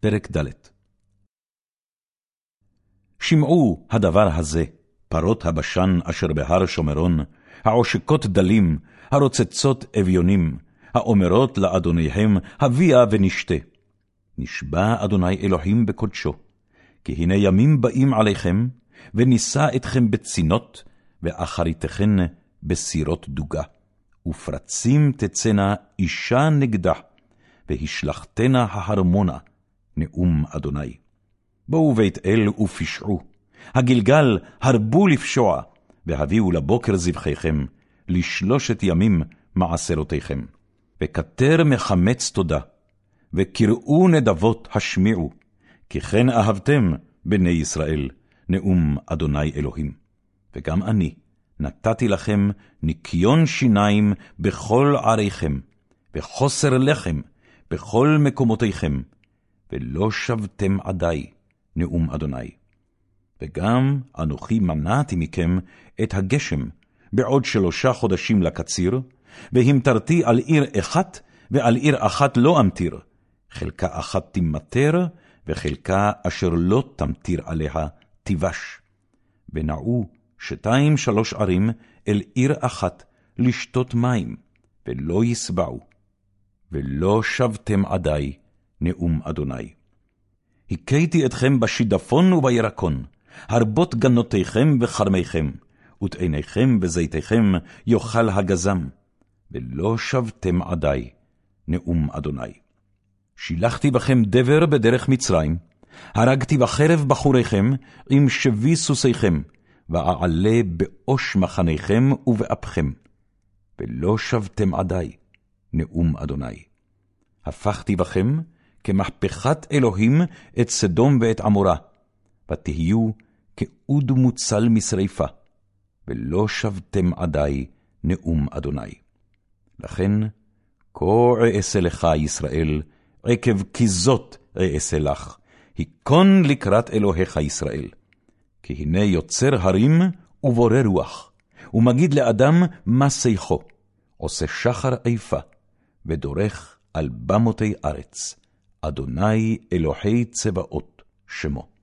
פרק ד' שמעו הדבר הזה, פרות הבשן אשר בהר שומרון, העושקות דלים, הרוצצות אביונים, האומרות לאדוניהם, הביאה ונשתה. נשבע אדוני אלוהים בקודשו, כי הנה ימים באים עליכם, ונישא אתכם בצינות, ואחריתכן בסירות דוגה. ופרצים תצאנה אישה נגדה, והשלכתנה ההרמונה, נאום אדוני. בואו בית אל ופשעו, הגלגל הרבו לפשוע, והביאו לבוקר זבחיכם, לשלושת ימים מעשרותיכם. וכתר מחמץ תודה, וקראו נדבות השמיעו, כי כן אהבתם, בני ישראל, נאום אדוני אלוהים. וגם אני נתתי לכם ניקיון שיניים בכל עריכם, וחוסר לחם בכל מקומותיכם, ולא שבתם עדי, נאום אדוני. וגם אנוכי מנעתי מכם את הגשם בעוד שלושה חודשים לקציר, והמטרתי על עיר אחת, ועל עיר אחת לא אמטיר, חלקה אחת תימטר, וחלקה אשר לא תמטיר עליה תיבש. ונעו שתיים שלוש ערים אל עיר אחת לשתות מים, ולא יסבעו. ולא שבתם עדי, נאום אדוני. הכיתי אתכם בשידפון ובירקון, הרבות גנותיכם וכרמיכם, ותאניכם וזיתיכם יאכל הגזם, ולא שבתם עדי, נאום אדוני. שילחתי בכם דבר בדרך מצרים, הרגתי בחרב בחוריכם, עם שבי סוסיכם, ואעלה באוש מחניכם ובאפכם, ולא שבתם עדי, נאום אדוני. הפכתי בכם כמהפכת אלוהים את סדום ואת עמורה, ותהיו כאוד מוצל משרפה, ולא שבתם עדי, נאום אדוני. לכן, כה אעשה לך, ישראל, עקב כי זאת אעשה לך, היכון לקראת אלוהיך ישראל. כי הנה יוצר הרים ובורא רוח, ומגיד לאדם מה שיחו, עושה שחר איפה, ודורך על במותי ארץ, אדוני אלוהי צבאות שמו.